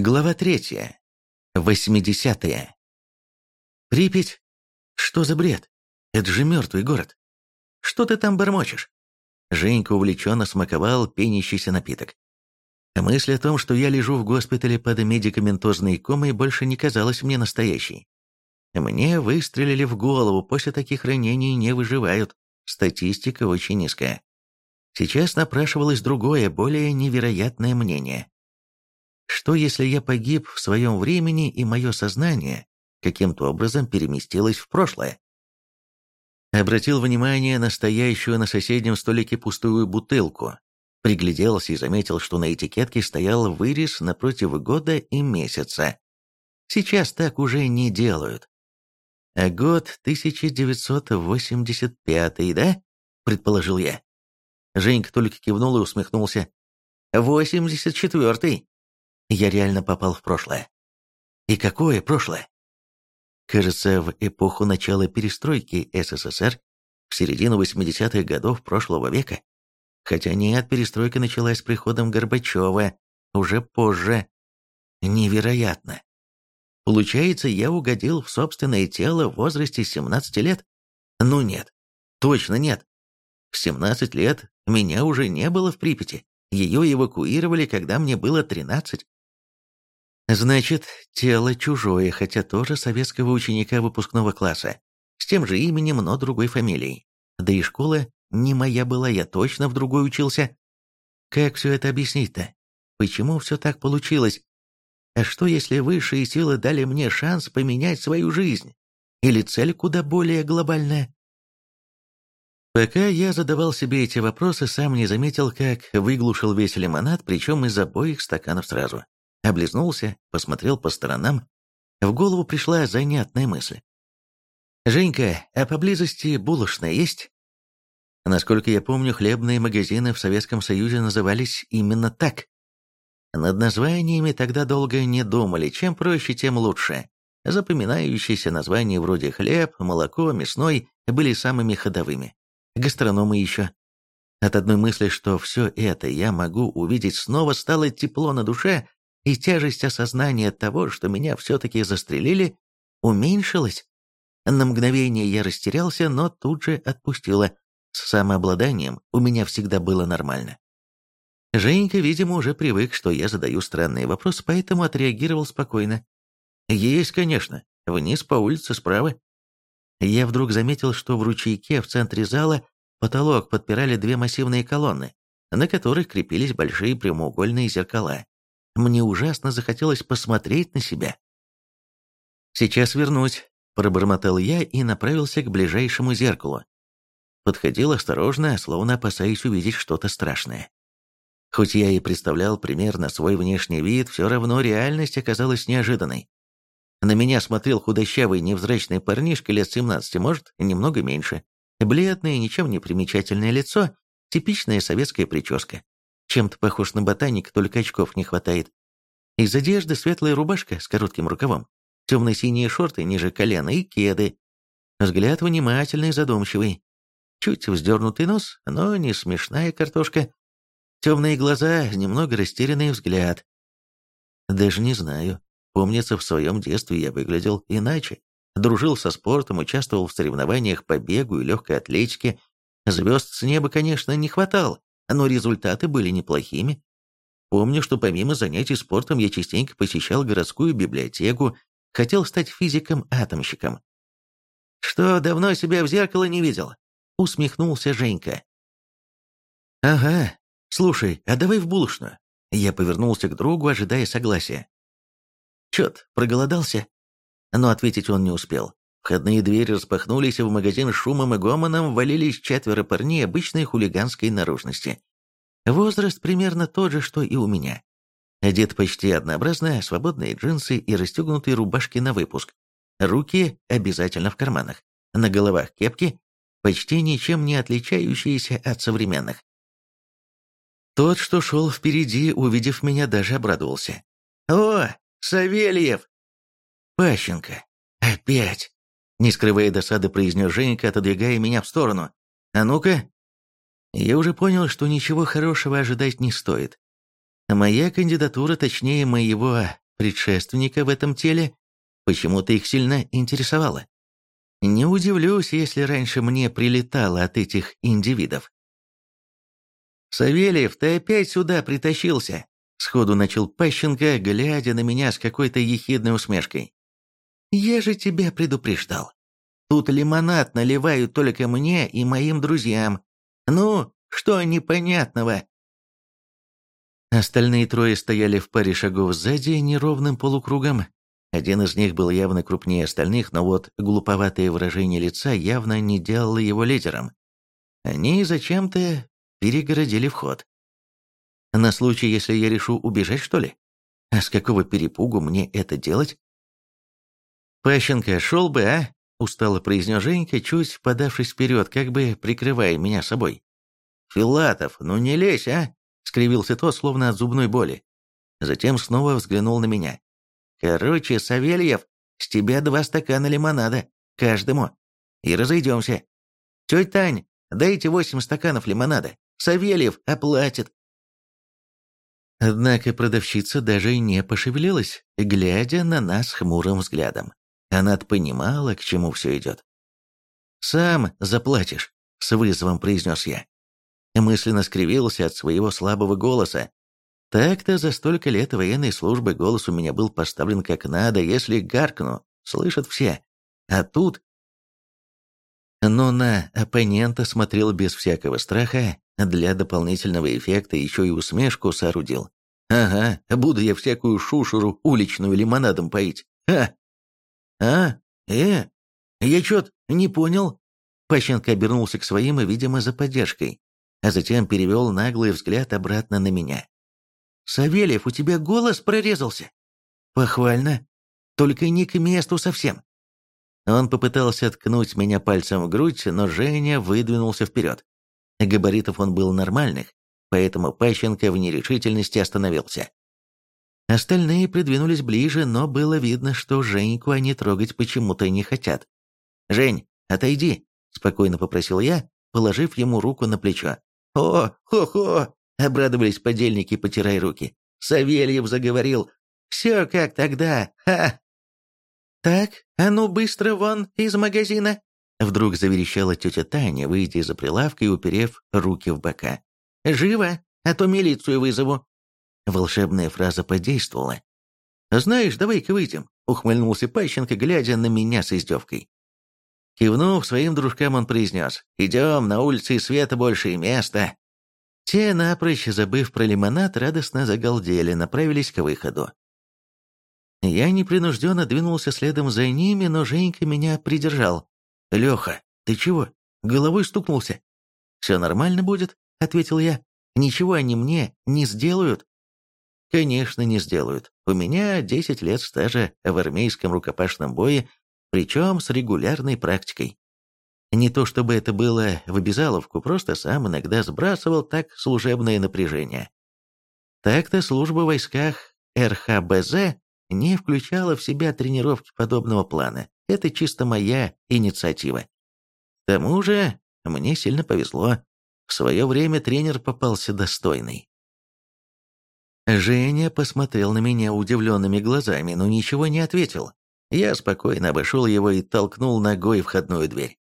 Глава третья. Восьмидесятые. Припять? Что за бред? Это же мертвый город. Что ты там бормочешь? Женька увлеченно смаковал пенящийся напиток. Мысль о том, что я лежу в госпитале под медикаментозной комой, больше не казалась мне настоящей. Мне выстрелили в голову, после таких ранений не выживают. Статистика очень низкая. Сейчас напрашивалось другое, более невероятное мнение. Что если я погиб в своем времени, и мое сознание каким-то образом переместилось в прошлое? Обратил внимание на стоящую на соседнем столике пустую бутылку. Пригляделся и заметил, что на этикетке стоял вырез напротив года и месяца. Сейчас так уже не делают. А год 1985, да? Предположил я. Женька только кивнул и усмехнулся. «84-й!» Я реально попал в прошлое. И какое прошлое? Кажется, в эпоху начала перестройки СССР, в середину 80-х годов прошлого века. Хотя нет, перестройка началась с приходом Горбачева, уже позже. Невероятно. Получается, я угодил в собственное тело в возрасте 17 лет? Ну нет, точно нет. В 17 лет меня уже не было в Припяти. Ее эвакуировали, когда мне было 13. Значит, тело чужое, хотя тоже советского ученика выпускного класса, с тем же именем, но другой фамилией. Да и школа не моя была, я точно в другой учился. Как все это объяснить-то? Почему все так получилось? А что, если высшие силы дали мне шанс поменять свою жизнь? Или цель куда более глобальная? Пока я задавал себе эти вопросы, сам не заметил, как выглушил весь лимонад, причем из обоих стаканов сразу. Облизнулся, посмотрел по сторонам. В голову пришла занятная мысль. «Женька, а поблизости булочная есть?» Насколько я помню, хлебные магазины в Советском Союзе назывались именно так. Над названиями тогда долго не думали, чем проще, тем лучше. Запоминающиеся названия вроде хлеб, молоко, мясной были самыми ходовыми. Гастрономы еще. От одной мысли, что все это я могу увидеть снова, стало тепло на душе, и тяжесть осознания того, что меня все-таки застрелили, уменьшилась. На мгновение я растерялся, но тут же отпустила. С самообладанием у меня всегда было нормально. Женька, видимо, уже привык, что я задаю странные вопросы, поэтому отреагировал спокойно. «Есть, конечно. Вниз по улице справа». Я вдруг заметил, что в ручейке в центре зала потолок подпирали две массивные колонны, на которых крепились большие прямоугольные зеркала. Мне ужасно захотелось посмотреть на себя. «Сейчас вернусь», — пробормотал я и направился к ближайшему зеркалу. Подходил осторожно, словно опасаясь увидеть что-то страшное. Хоть я и представлял примерно свой внешний вид, все равно реальность оказалась неожиданной. На меня смотрел худощавый невзрачный парнишка лет 17, может, немного меньше. Бледное, ничем не примечательное лицо, типичная советская прическа. Чем-то похож на ботаник, только очков не хватает. Из одежды светлая рубашка с коротким рукавом, темно-синие шорты ниже колена и кеды. Взгляд внимательный, задумчивый. Чуть вздернутый нос, но не смешная картошка. Темные глаза, немного растерянный взгляд. Даже не знаю. Помнится, в своем детстве я выглядел иначе. Дружил со спортом, участвовал в соревнованиях по бегу и легкой атлетике. Звезд с неба, конечно, не хватало, но результаты были неплохими. Помню, что помимо занятий спортом я частенько посещал городскую библиотеку, хотел стать физиком-атомщиком. «Что, давно себя в зеркало не видел?» — усмехнулся Женька. «Ага. Слушай, а давай в булочную». Я повернулся к другу, ожидая согласия. «Чет, проголодался?» Но ответить он не успел. Входные двери распахнулись, и в магазин шумом и гомоном валились четверо парней обычной хулиганской наружности. Возраст примерно тот же, что и у меня. Одет почти однообразно, свободные джинсы и расстегнутые рубашки на выпуск. Руки обязательно в карманах. На головах кепки, почти ничем не отличающиеся от современных. Тот, что шел впереди, увидев меня, даже обрадовался. «О, Савельев!» «Пащенко! Опять!» Не скрывая досады, произнес Женька, отодвигая меня в сторону. «А ну-ка!» Я уже понял, что ничего хорошего ожидать не стоит. Моя кандидатура, точнее моего предшественника в этом теле почему-то их сильно интересовало. Не удивлюсь, если раньше мне прилетало от этих индивидов. «Савельев, ты опять сюда притащился!» Сходу начал Пащенко, глядя на меня с какой-то ехидной усмешкой. «Я же тебя предупреждал. Тут лимонад наливают только мне и моим друзьям. Ну, что непонятного?» Остальные трое стояли в паре шагов сзади неровным полукругом. Один из них был явно крупнее остальных, но вот глуповатое выражение лица явно не делало его лидером. Они зачем-то перегородили вход. На случай, если я решу убежать, что ли? А с какого перепугу мне это делать? «Пащенко, шел бы, а?» – устало произнес Женька, чуть подавшись вперед, как бы прикрывая меня собой. «Филатов, ну не лезь, а?» – скривился тот, словно от зубной боли. Затем снова взглянул на меня. «Короче, Савельев, с тебя два стакана лимонада, каждому, и разойдемся. Тетя Тань, дайте восемь стаканов лимонада, Савельев оплатит». Однако продавщица даже не пошевелилась, глядя на нас хмурым взглядом. Она понимала, к чему все идет. «Сам заплатишь», — с вызовом произнес я. Мысленно скривился от своего слабого голоса. Так-то за столько лет военной службы голос у меня был поставлен как надо, если гаркну, слышат все. А тут... Но на оппонента смотрел без всякого страха, для дополнительного эффекта еще и усмешку соорудил. «Ага, буду я всякую шушеру уличную лимонадом поить. А? А? Э? Я чё-то не понял?» Пащенко обернулся к своим, видимо, за поддержкой, а затем перевел наглый взгляд обратно на меня. «Савельев, у тебя голос прорезался?» «Похвально. Только не к месту совсем». Он попытался ткнуть меня пальцем в грудь, но Женя выдвинулся вперед. Габаритов он был нормальных, поэтому Пащенко в нерешительности остановился. Остальные придвинулись ближе, но было видно, что Женьку они трогать почему-то не хотят. «Жень, отойди», — спокойно попросил я, положив ему руку на плечо. «О, хо-хо!» — обрадовались подельники, потирая руки. Савельев заговорил. «Все как тогда, ха!» «Так, а ну быстро вон из магазина!» Вдруг заверещала тетя Таня, выйдя из-за прилавка и уперев руки в бока. «Живо, а то милицию вызову!» Волшебная фраза подействовала. «Знаешь, давай-ка выйдем», — ухмыльнулся Пащенко, глядя на меня с издевкой. Кивнув своим дружкам, он произнес, «Идем, на улице и света больше и места». Те, напрочь забыв про лимонад, радостно загалдели, направились к выходу. Я непринужденно двинулся следом за ними, но Женька меня придержал. «Леха, ты чего? Головой стукнулся?» «Все нормально будет», — ответил я. «Ничего они мне не сделают». «Конечно, не сделают. У меня 10 лет стажа в армейском рукопашном бое, причем с регулярной практикой. Не то чтобы это было в обязаловку, просто сам иногда сбрасывал так служебное напряжение. Так-то служба в войсках РХБЗ не включала в себя тренировки подобного плана. Это чисто моя инициатива. К тому же, мне сильно повезло. В свое время тренер попался достойный. Женя посмотрел на меня удивленными глазами, но ничего не ответил. Я спокойно обошел его и толкнул ногой входную дверь.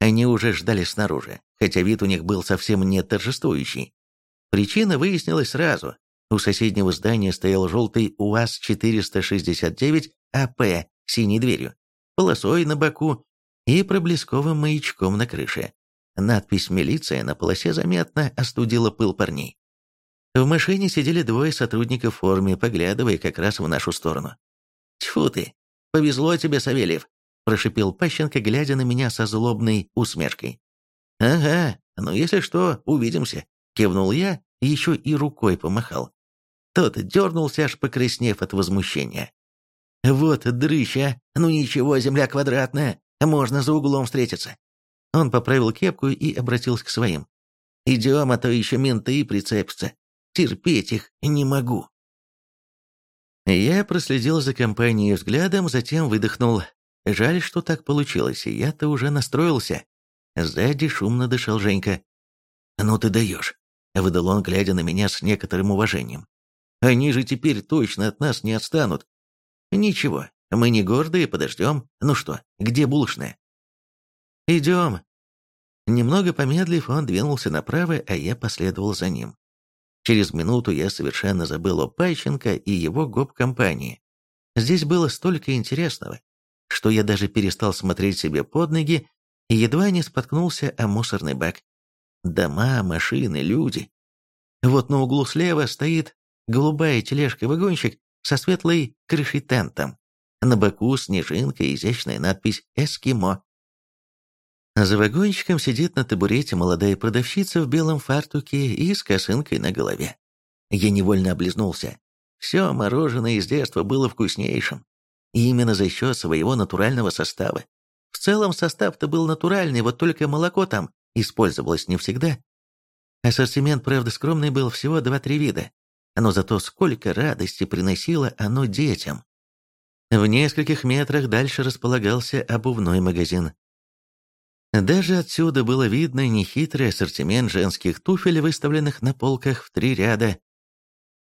Они уже ждали снаружи, хотя вид у них был совсем не торжествующий. Причина выяснилась сразу. У соседнего здания стоял желтый УАЗ-469 АП с синей дверью полосой на боку и проблесковым маячком на крыше. Надпись «Милиция» на полосе заметно остудила пыл парней. В машине сидели двое сотрудников в форме, поглядывая как раз в нашу сторону. «Тьфу ты! Повезло тебе, Савельев!» – прошипел Пащенко, глядя на меня со злобной усмешкой. «Ага, ну если что, увидимся», – кивнул я, еще и рукой помахал. Тот дернулся, аж покраснев от возмущения. «Вот дрыщ, а! Ну ничего, земля квадратная, можно за углом встретиться». Он поправил кепку и обратился к своим. «Идем, а то еще менты прицепятся. Терпеть их не могу». Я проследил за компанией взглядом, затем выдохнул. Жаль, что так получилось, я-то уже настроился. Сзади шумно дышал Женька. «Ну ты даешь», — выдал он, глядя на меня с некоторым уважением. Они же теперь точно от нас не отстанут. Ничего, мы не гордые, подождем. Ну что, где булочная? Идем. Немного помедлив, он двинулся направо, а я последовал за ним. Через минуту я совершенно забыл о Пайченко и его гоп-компании. Здесь было столько интересного, что я даже перестал смотреть себе под ноги и едва не споткнулся о мусорный бак. Дома, машины, люди. Вот на углу слева стоит голубая тележка-вагончик со светлой крышей тентом. На боку снежинка и изящная надпись «Эскимо». За вагончиком сидит на табурете молодая продавщица в белом фартуке и с косынкой на голове. Я невольно облизнулся. Все мороженое из детства было вкуснейшим. И именно за счет своего натурального состава. В целом состав-то был натуральный, вот только молоко там использовалось не всегда. Ассортимент, правда, скромный был, всего 2-3 вида. Но зато сколько радости приносило оно детям. В нескольких метрах дальше располагался обувной магазин. Даже отсюда было видно нехитрый ассортимент женских туфель, выставленных на полках в три ряда.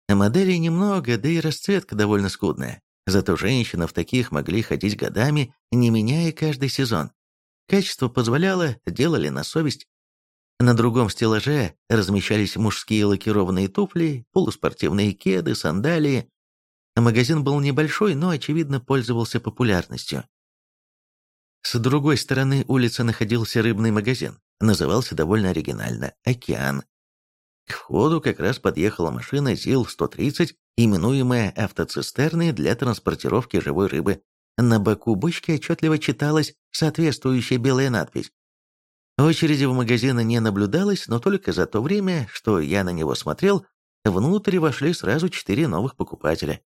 Моделей немного, да и расцветка довольно скудная. Зато женщины в таких могли ходить годами, не меняя каждый сезон. Качество позволяло, делали на совесть. На другом стеллаже размещались мужские лакированные туфли, полуспортивные кеды, сандалии. Магазин был небольшой, но, очевидно, пользовался популярностью. С другой стороны улицы находился рыбный магазин. Назывался довольно оригинально «Океан». К входу как раз подъехала машина ЗИЛ-130, именуемая автоцистерной для транспортировки живой рыбы. На боку бочки отчетливо читалась соответствующая белая надпись Очереди в магазин не наблюдалось, но только за то время, что я на него смотрел, внутрь вошли сразу четыре новых покупателя.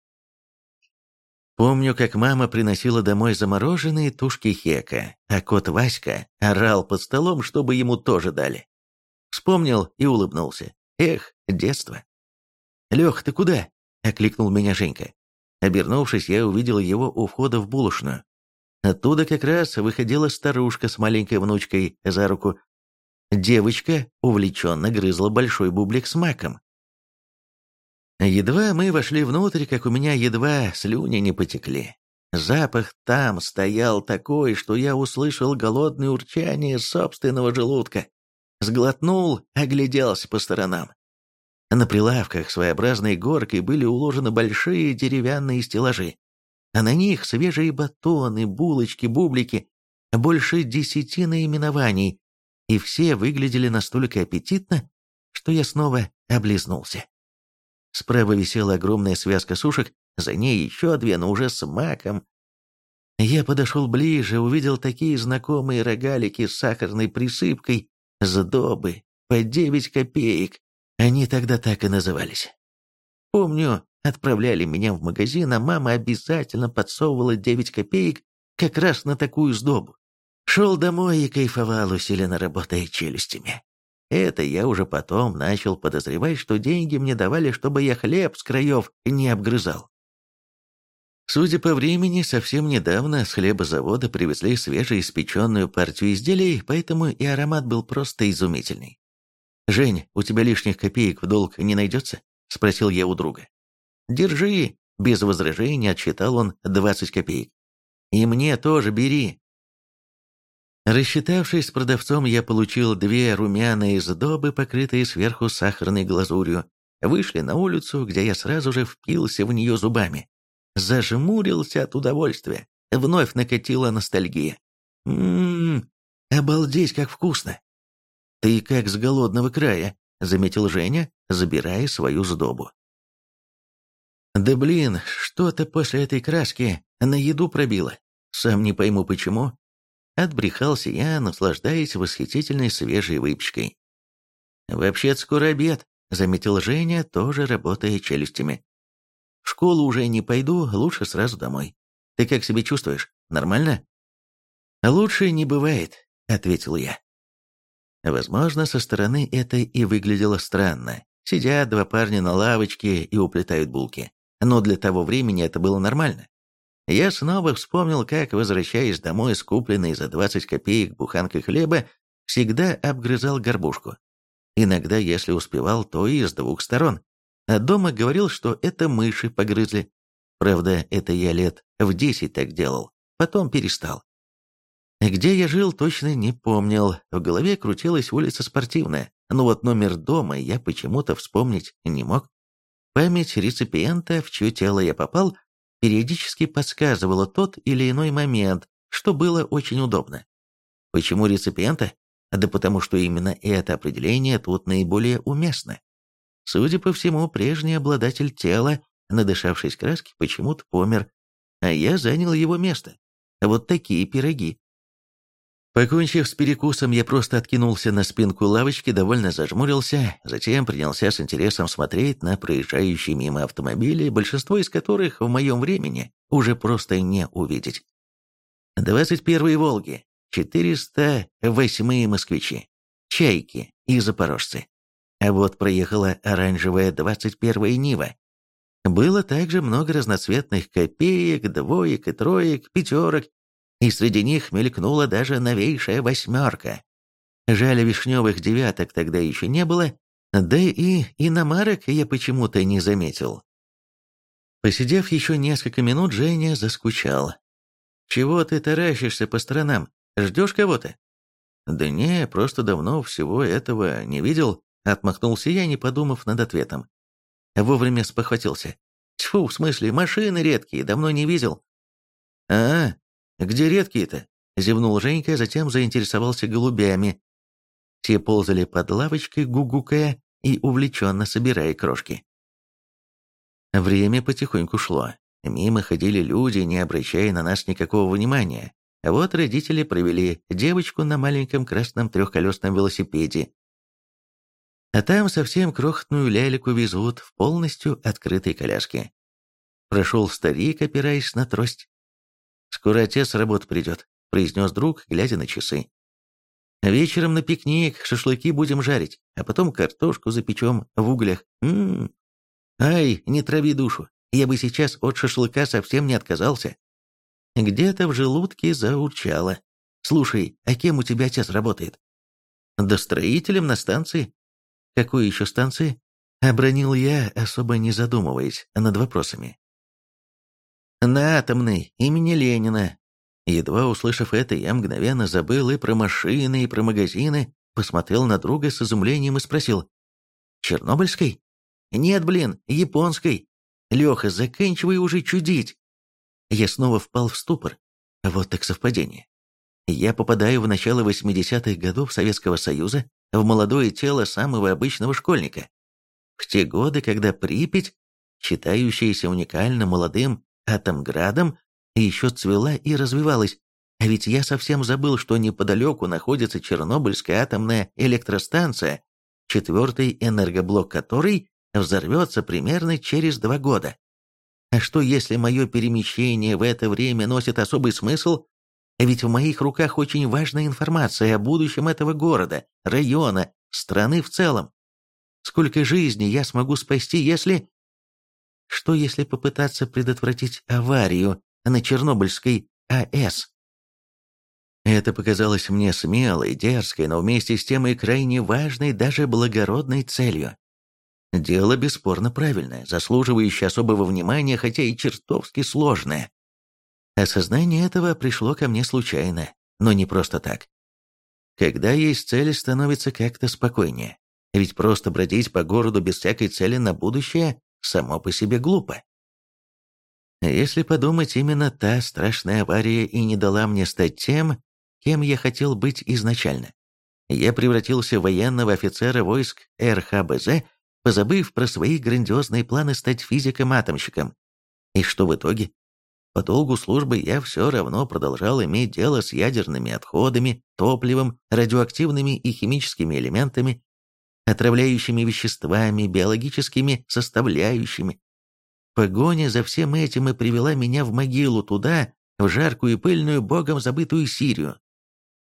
Помню, как мама приносила домой замороженные тушки хека, а кот Васька орал под столом, чтобы ему тоже дали. Вспомнил и улыбнулся. Эх, детство. «Лех, ты куда?» — окликнул меня Женька. Обернувшись, я увидел его у входа в булочную. Оттуда как раз выходила старушка с маленькой внучкой за руку. Девочка увлеченно грызла большой бублик с маком. Едва мы вошли внутрь, как у меня едва слюни не потекли. Запах там стоял такой, что я услышал голодное урчание собственного желудка. Сглотнул, огляделся по сторонам. На прилавках своеобразной горкой были уложены большие деревянные стеллажи а на них свежие батоны, булочки, бублики, больше десяти наименований, и все выглядели настолько аппетитно, что я снова облизнулся. Справа висела огромная связка сушек, за ней еще две, но уже с маком. Я подошел ближе, увидел такие знакомые рогалики с сахарной присыпкой, сдобы, по девять копеек. Они тогда так и назывались. Помню, Отправляли меня в магазин, а мама обязательно подсовывала 9 копеек как раз на такую сдобу. Шел домой и кайфовал, усиленно работая челюстями. Это я уже потом начал подозревать, что деньги мне давали, чтобы я хлеб с краев не обгрызал. Судя по времени, совсем недавно с хлебозавода привезли свежеиспеченную партию изделий, поэтому и аромат был просто изумительный. «Жень, у тебя лишних копеек в долг не найдется?» – спросил я у друга. «Держи!» – без возражения отсчитал он 20 копеек. «И мне тоже бери!» Рассчитавшись с продавцом, я получил две румяные сдобы, покрытые сверху сахарной глазурью. Вышли на улицу, где я сразу же впился в нее зубами. Зажмурился от удовольствия. Вновь накатила ностальгия. «Ммм, обалдеть, как вкусно!» «Ты как с голодного края», — заметил Женя, забирая свою сдобу. Да блин, что-то после этой краски на еду пробило. Сам не пойму почему. Отбрехался я, наслаждаясь восхитительной свежей выпечкой. «Вообще-то скоро обед», — заметил Женя, тоже работая челюстями. «В школу уже не пойду, лучше сразу домой. Ты как себя чувствуешь? Нормально?» «Лучше не бывает», — ответил я. Возможно, со стороны это и выглядело странно. Сидят два парня на лавочке и уплетают булки но для того времени это было нормально. Я снова вспомнил, как, возвращаясь домой с купленной за 20 копеек буханкой хлеба, всегда обгрызал горбушку. Иногда, если успевал, то и с двух сторон. А дома говорил, что это мыши погрызли. Правда, это я лет в десять так делал, потом перестал. Где я жил, точно не помнил. В голове крутилась улица Спортивная, но вот номер дома я почему-то вспомнить не мог. Память реципиента, в чье тело я попал, периодически подсказывала тот или иной момент, что было очень удобно. Почему реципиента? Да потому что именно это определение тут наиболее уместно. Судя по всему, прежний обладатель тела, надышавшись краски, почему-то помер, а я занял его место. Вот такие пироги. Покончив с перекусом, я просто откинулся на спинку лавочки, довольно зажмурился, затем принялся с интересом смотреть на проезжающие мимо автомобили, большинство из которых в моем времени уже просто не увидеть. 21-е «Волги», 408-е «Москвичи», «Чайки» и «Запорожцы». А вот проехала оранжевая 21-я «Нива». Было также много разноцветных копеек, двоек и троек, пятерок, и среди них мелькнула даже новейшая восьмерка. Жаль, вишневых девяток тогда еще не было, да и иномарок я почему-то не заметил. Посидев еще несколько минут, Женя заскучал. «Чего ты таращишься по сторонам? Ждешь кого-то?» «Да не, просто давно всего этого не видел», — отмахнулся я, не подумав над ответом. Вовремя спохватился. «Тьфу, в смысле, машины редкие, давно не видел». «А, «Где редкие-то?» – зевнул Женька, затем заинтересовался голубями. Те ползали под лавочкой, гугукая и увлеченно собирая крошки. Время потихоньку шло. Мимо ходили люди, не обращая на нас никакого внимания. Вот родители провели девочку на маленьком красном трехколесном велосипеде. А там совсем крохотную лялику везут в полностью открытой коляске. Прошел старик, опираясь на трость. «Скоро отец с работы придет», — произнес друг, глядя на часы. «Вечером на пикник шашлыки будем жарить, а потом картошку запечем в углях. Ммм. Ай, не трави душу, я бы сейчас от шашлыка совсем не отказался». Где-то в желудке заурчало. «Слушай, а кем у тебя отец работает?» «Да строителем на станции». «Какой еще станции?» Обронил я, особо не задумываясь над вопросами. На атомной, имени Ленина. Едва услышав это, я мгновенно забыл и про машины, и про магазины, посмотрел на друга с изумлением и спросил. «Чернобыльской?» «Нет, блин, японской. Леха, заканчивай уже чудить». Я снова впал в ступор. Вот так совпадение. Я попадаю в начало 80-х годов Советского Союза в молодое тело самого обычного школьника. В те годы, когда Припять, считающаяся уникально молодым Атомградом еще цвела и развивалась, а ведь я совсем забыл, что неподалеку находится Чернобыльская атомная электростанция, четвертый энергоблок которой взорвется примерно через два года. А что если мое перемещение в это время носит особый смысл? Ведь в моих руках очень важная информация о будущем этого города, района, страны в целом. Сколько жизней я смогу спасти, если... Что если попытаться предотвратить аварию на Чернобыльской АЭС? Это показалось мне смелой, дерзкой, но вместе с тем и крайне важной, даже благородной целью. Дело бесспорно правильное, заслуживающее особого внимания, хотя и чертовски сложное. Осознание этого пришло ко мне случайно, но не просто так. Когда есть цель, становится как-то спокойнее. Ведь просто бродить по городу без всякой цели на будущее само по себе глупо. Если подумать, именно та страшная авария и не дала мне стать тем, кем я хотел быть изначально. Я превратился в военного офицера войск РХБЗ, позабыв про свои грандиозные планы стать физиком-атомщиком. И что в итоге? По долгу службы я все равно продолжал иметь дело с ядерными отходами, топливом, радиоактивными и химическими элементами, отравляющими веществами, биологическими составляющими. Погоня за всем этим и привела меня в могилу туда, в жаркую и пыльную, богом забытую Сирию.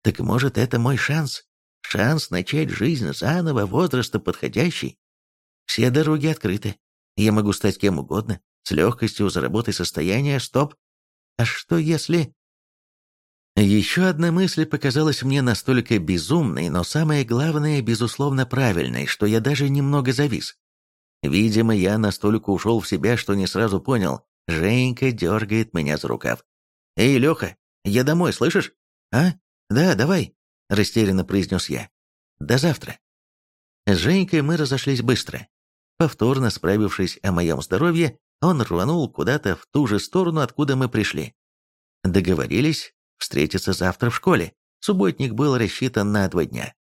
Так может, это мой шанс? Шанс начать жизнь заново, возраста подходящий? Все дороги открыты. Я могу стать кем угодно, с легкостью заработать состояние, стоп. А что если... Еще одна мысль показалась мне настолько безумной, но самое главное, безусловно, правильной, что я даже немного завис. Видимо, я настолько ушел в себя, что не сразу понял. Женька дергает меня за рукав. «Эй, Леха, я домой, слышишь?» «А? Да, давай», – растерянно произнес я. «До завтра». С Женькой мы разошлись быстро. Повторно справившись о моем здоровье, он рванул куда-то в ту же сторону, откуда мы пришли. Договорились встретиться завтра в школе. Субботник был рассчитан на два дня.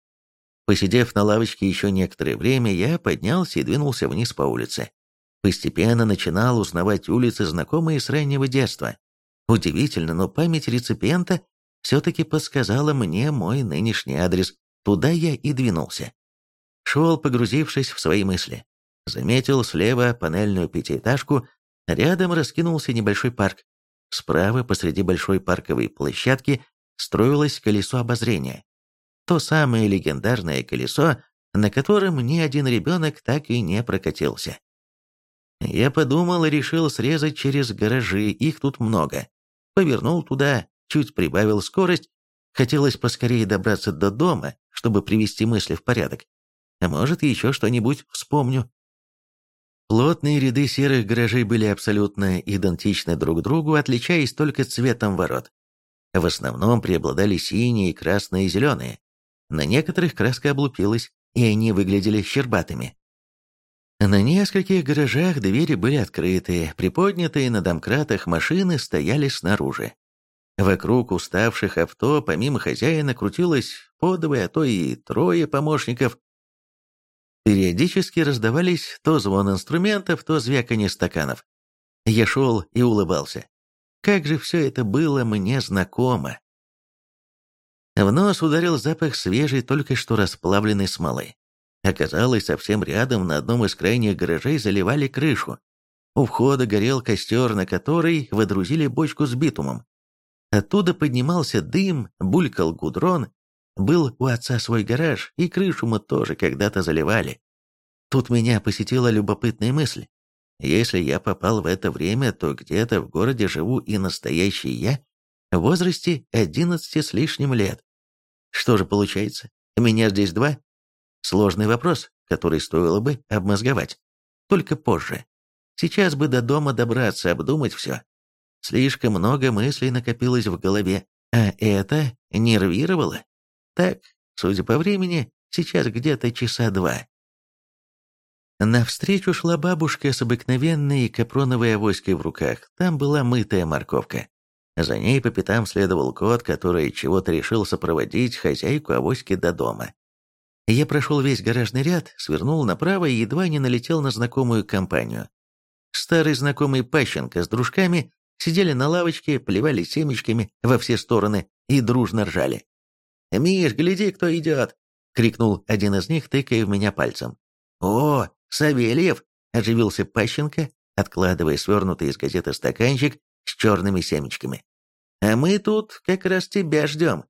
Посидев на лавочке еще некоторое время, я поднялся и двинулся вниз по улице. Постепенно начинал узнавать улицы, знакомые с раннего детства. Удивительно, но память реципиента все-таки подсказала мне мой нынешний адрес. Туда я и двинулся. Шел, погрузившись в свои мысли. Заметил слева панельную пятиэтажку, рядом раскинулся небольшой парк. Справа, посреди большой парковой площадки, строилось колесо обозрения. То самое легендарное колесо, на котором ни один ребенок так и не прокатился. Я подумал и решил срезать через гаражи, их тут много. Повернул туда, чуть прибавил скорость. Хотелось поскорее добраться до дома, чтобы привести мысли в порядок. А может, еще что-нибудь вспомню. Плотные ряды серых гаражей были абсолютно идентичны друг другу, отличаясь только цветом ворот. В основном преобладали синие, красные и зеленые. На некоторых краска облупилась, и они выглядели щербатыми. На нескольких гаражах двери были открыты, приподнятые на домкратах машины стояли снаружи. Вокруг уставших авто, помимо хозяина, крутилось по двое, а то и трое помощников. Периодически раздавались то звон инструментов, то звяканье стаканов. Я шел и улыбался. Как же все это было мне знакомо. В нос ударил запах свежей, только что расплавленной смолы. Оказалось, совсем рядом на одном из крайних гаражей заливали крышу. У входа горел костер, на который водрузили бочку с битумом. Оттуда поднимался дым, булькал гудрон. Был у отца свой гараж, и крышу мы тоже когда-то заливали. Тут меня посетила любопытная мысль. Если я попал в это время, то где-то в городе живу и настоящий я в возрасте одиннадцати с лишним лет. Что же получается? Меня здесь два? Сложный вопрос, который стоило бы обмозговать. Только позже. Сейчас бы до дома добраться, обдумать все. Слишком много мыслей накопилось в голове, а это нервировало. Так, судя по времени, сейчас где-то часа два. Навстречу шла бабушка с обыкновенной капроновой авоськой в руках. Там была мытая морковка. За ней по пятам следовал кот, который чего-то решил сопроводить хозяйку авоськи до дома. Я прошел весь гаражный ряд, свернул направо и едва не налетел на знакомую компанию. Старый знакомый Пащенко с дружками сидели на лавочке, плевали семечками во все стороны и дружно ржали. «Миш, гляди, кто идет!» — крикнул один из них, тыкая в меня пальцем. «О, Савельев!» — оживился Пащенко, откладывая свернутый из газеты стаканчик с черными семечками. «А мы тут как раз тебя ждем.